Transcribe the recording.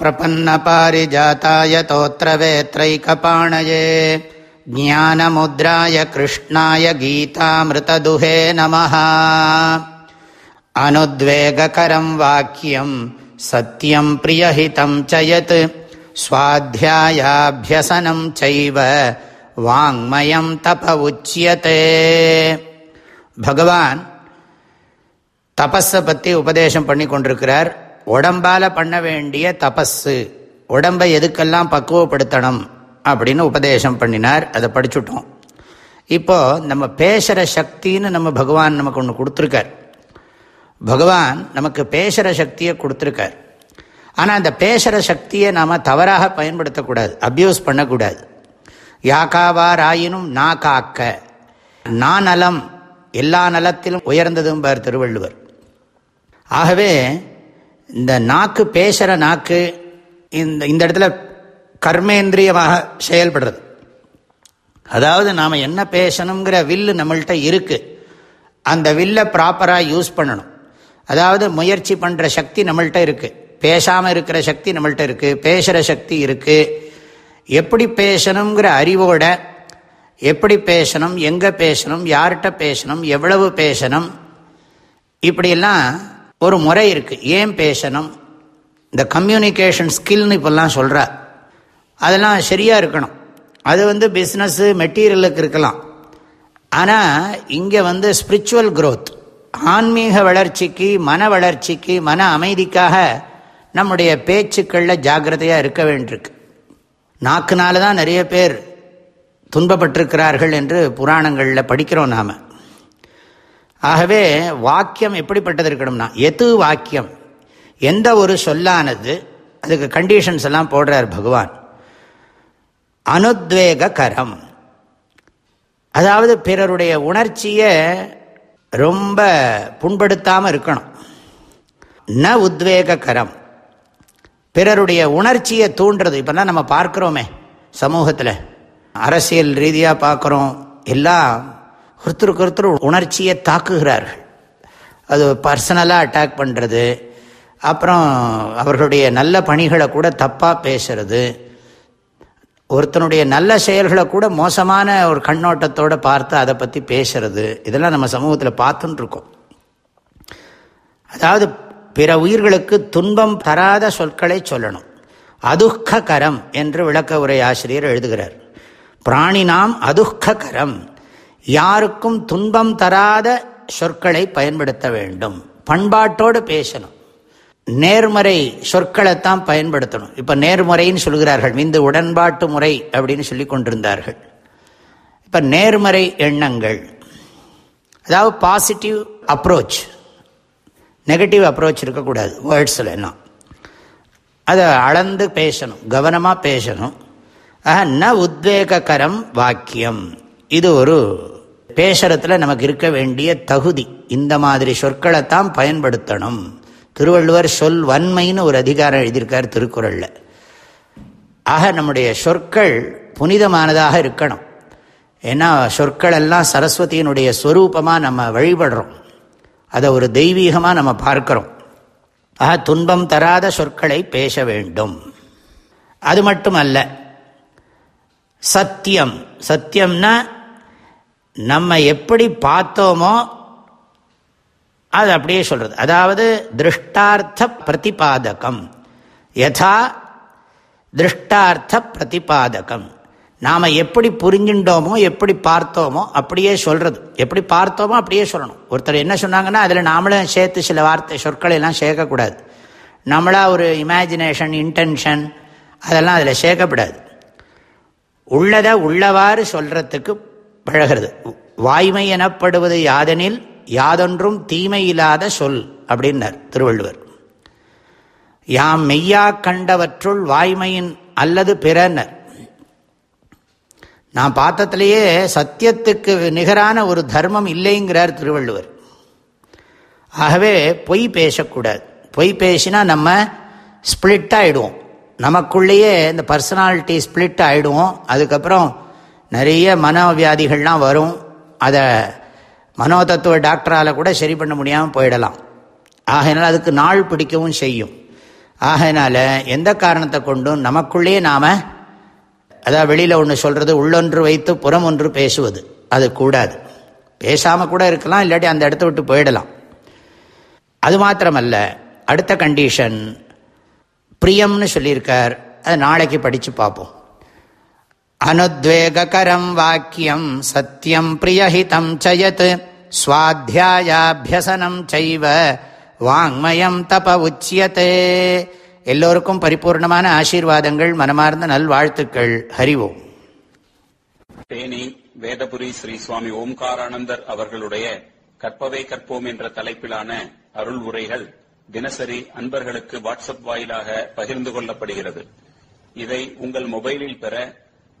प्रपन्नपारिजाताय तोत्रवेत्रैकपाणये ज्ञानमुद्राय कृष्णाय गीतामृतदुहे नमः अनुद्वेगकरं वाक्यं सत्यं प्रियहितं च यत् स्वाध्यायाभ्यसनं चैव वाङ्मयं तप उच्यते भगवान् தபஸை பற்றி உபதேசம் பண்ணி கொண்டிருக்கிறார் உடம்பால் பண்ண வேண்டிய தபஸு உடம்பை எதுக்கெல்லாம் பக்குவப்படுத்தணும் அப்படின்னு உபதேசம் பண்ணினார். அதை படிச்சுட்டோம். இப்போது நம்ம பேசுகிற சக்தின்னு நம்ம பகவான் நமக்கு ஒன்று கொடுத்துருக்கார். பகவான் நமக்கு பேசுகிற சக்தியை கொடுத்துருக்கார். ஆனால் அந்த பேசுகிற சக்தியை நாம் தவறாக பயன்படுத்தக்கூடாது. அப்யூஸ் பண்ணக்கூடாது. யாக்காவாராயினும் நா காக்க. நான் நலம் எல்லா நலத்திலும் உயர்ந்ததும் பார் திருவள்ளுவர். ஆகவே இந்த நாக்கு பேசுகிற நாக்கு இந்த இந்த இடத்துல கர்மேந்திரியமாக செயல்படுறது. அதாவது நாம் என்ன பேசணுங்கிற வில்லு நம்மள்கிட்ட இருக்குது அந்த வில்லை ப்ராப்பராக யூஸ் பண்ணணும். அதாவது முயற்சி பண்ணுற சக்தி நம்மள்கிட்ட இருக்குது பேசாமல் இருக்கிற சக்தி நம்மள்கிட்ட இருக்குது பேசுகிற சக்தி இருக்குது எப்படி பேசணுங்கிற அறிவோட எப்படி பேசணும் எங்கே பேசணும் யார்கிட்ட பேசணும் எவ்வளவு பேசணும் இப்படியெல்லாம் ஒரு முறை இருக்குது ஏன் பேசணும்? இந்த கம்யூனிகேஷன் ஸ்கில்னு இப்போல்லாம் சொல்கிறா அதெல்லாம் சரியாக இருக்கணும். அது வந்து பிஸ்னஸ்ஸு மெட்டீரியலுக்கு இருக்கலாம். ஆனால் இங்கே வந்து ஸ்பிரிச்சுவல் க்ரோத் ஆன்மீக வளர்ச்சிக்கு மன வளர்ச்சிக்கு மன அமைதிக்காக நம்முடைய பேச்சுக்களில் ஜாக்கிரதையாக இருக்க வேண்டியிருக்கு. நாக்குனால தான் நிறைய பேர் துன்பப்பட்டிருக்கிறார்கள் என்று புராணங்களில் படிக்கிறோம் நாம். ஆகவே வாக்கியம் எப்படிப்பட்டது இருக்கணும்னா எது வாக்கியம்? எந்த ஒரு சொல்லானது அதுக்கு கண்டிஷன்ஸ் எல்லாம் போடுறார் பகவான். அனுத்வேக கரம். அதாவது பிறருடைய உணர்ச்சியை ரொம்ப புண்படுத்தாமல் இருக்கணும். ந உத்வேக கரம். பிறருடைய உணர்ச்சியை தூண்டுறது இப்போல்லாம் நம்ம பார்க்குறோமே சமூகத்தில். அரசியல் ரீதியாக பார்க்குறோம் எல்லாம் ஒருத்தருக்கு ஒருத்தர் உணர்ச்சியை தாக்குகிறார்கள். அது பர்சனலாக அட்டாக் பண்ணுறது அப்புறம் அவர்களுடைய நல்ல பணிகளை கூட தப்பாக பேசுறது. ஒருத்தனுடைய நல்ல செயல்களை கூட மோசமான ஒரு கண்ணோட்டத்தோடு பார்த்து அதை பற்றி பேசுறது. இதெல்லாம் நம்ம சமூகத்தில் பார்த்துன்னு இருக்கோம் அதாவது பிற உயிர்களுக்கு துன்பம் தராத சொற்களை சொல்லணும். அதுக்ககரம் என்று விளக்க உரை ஆசிரியர் எழுதுகிறார். பிராணினாம் நாம் அதுக்ககரம். யாருக்கும் துன்பம் தராத சொற்களை பயன்படுத்த வேண்டும். பண்பாட்டோடு பேசணும். நேர்மறை சொற்களைத்தான் பயன்படுத்தணும். இப்போ நேர்முறைன்னு சொல்கிறார்கள். இந்த உடன்பாட்டு முறை அப்படின்னு சொல்லி கொண்டிருந்தார்கள். இப்போ நேர்மறை எண்ணங்கள். அதாவது பாசிட்டிவ் அப்ரோச் நெகட்டிவ் அப்ரோச் இருக்கக்கூடாது. வேர்ட்ஸில் எல்லாம். அதை அளந்து பேசணும். கவனமாக பேசணும். ஆக ந உத்வேகரம் வாக்கியம். இது ஒரு பேசுறதுல நமக்கு இருக்க வேண்டிய தகுதி. இந்த மாதிரி சொற்களைத்தான் பயன்படுத்தணும். திருவள்ளுவர் சொல் வன்மைன்னு ஒரு அதிகாரம் எழுதியிருக்கார் திருக்குறளில். ஆக நம்முடைய சொற்கள் புனிதமானதாக இருக்கணும். ஏன்னா சொற்கள் எல்லாம் சரஸ்வதியினுடைய ஸ்வரூபமாக நம்ம வழிபடுறோம். அதை ஒரு தெய்வீகமாக நம்ம பார்க்கிறோம். ஆக துன்பம் தராத சொற்களை பேச வேண்டும். அது மட்டுமல்ல சத்தியம். சத்தியம்னா நம்ம எப்படி பார்த்தோமோ அது அப்படியே சொல்கிறது அதாவது திருஷ்டார்த்த பிரதிபாதகம். யதா திருஷ்டார்த்த பிரதிபாதகம். நாம் எப்படி புரிஞ்சுட்டோமோ எப்படி பார்த்தோமோ அப்படியே சொல்கிறது எப்படி பார்த்தோமோ அப்படியே சொல்லணும். ஒருத்தர் என்ன சொன்னாங்கன்னா அதில் நாமளும் சேர்த்து சில வார்த்தை சொற்களை எல்லாம் சேர்க்கக்கூடாது. நம்மளா ஒரு இமேஜினேஷன் இன்டென்ஷன் அதெல்லாம் அதில் சேர்க்கப்படாது உள்ளதை உள்ளவாறு சொல்கிறதுக்கு பழகிறது. வாய்மை எனப்படுவது யாதெனில் யாதொன்றும் தீமை இல்லாத சொல் அப்படின்னார் திருவள்ளுவர். யாம் மெய்யா கண்டவற்றுள் வாய்மையின் அல்லது பிறனர் நான் பார்த்தத்திலேயே சத்தியத்துக்கு நிகரான ஒரு தர்மம் இல்லைங்கிறார் திருவள்ளுவர். ஆகவே பொய் பேசக்கூடாது. பொய் பேசினா நம்ம ஸ்பிளிட் ஆகிடுவோம் நமக்குள்ளேயே இந்த பர்சனாலிட்டி ஸ்பிளிட் ஆகிடுவோம் அதுக்கப்புறம் நிறைய மனோவியாதிகள்லாம் வரும். அதை மனோதத்துவ டாக்டரால் கூட சரி பண்ண முடியாமல் போயிடலாம். ஆகையினால் அதுக்கு நாள் பிடிக்கவும் செய்யும். ஆகையினால் எந்த காரணத்தை கொண்டும் நமக்குள்ளேயே நாம் அதாவது வெளியில் ஒன்று சொல்கிறது உள்ளொன்று வைத்து புறம் ஒன்று பேசுவது. அது கூடாது. பேசாமல் கூட இருக்கலாம் இல்லாட்டி அந்த இடத்த விட்டு போயிடலாம். அது மாத்திரமல்ல அடுத்த கண்டிஷன் பிரியம்னு சொல்லியிருக்கார். அது நாளைக்கு படித்து பார்ப்போம். அனுத்வேகரம் வாக்கியம் சத்தியம் பிரியஹிதம் சயத் சுவாத்தியாயாபியசனம் செய்வ வாங்மயம் தப உச்சியத்தே எல்லோருக்கும் பரிபூர்ணமான ஆசீர்வாதங்கள் மனமார்ந்த நல்வாழ்த்துக்கள். ஹரிவோம் தேனி வேதபுரி ஸ்ரீ சுவாமி ஓம்காரானந்தர் அவர்களுடைய கற்பவை கற்போம் என்ற தலைப்பிலான அருள் உரைகள் தினசரி அன்பர்களுக்கு வாட்ஸ்அப் வாயிலாக பகிர்ந்து கொள்ளப்படுகிறது. இதை உங்கள் மொபைலில் பெற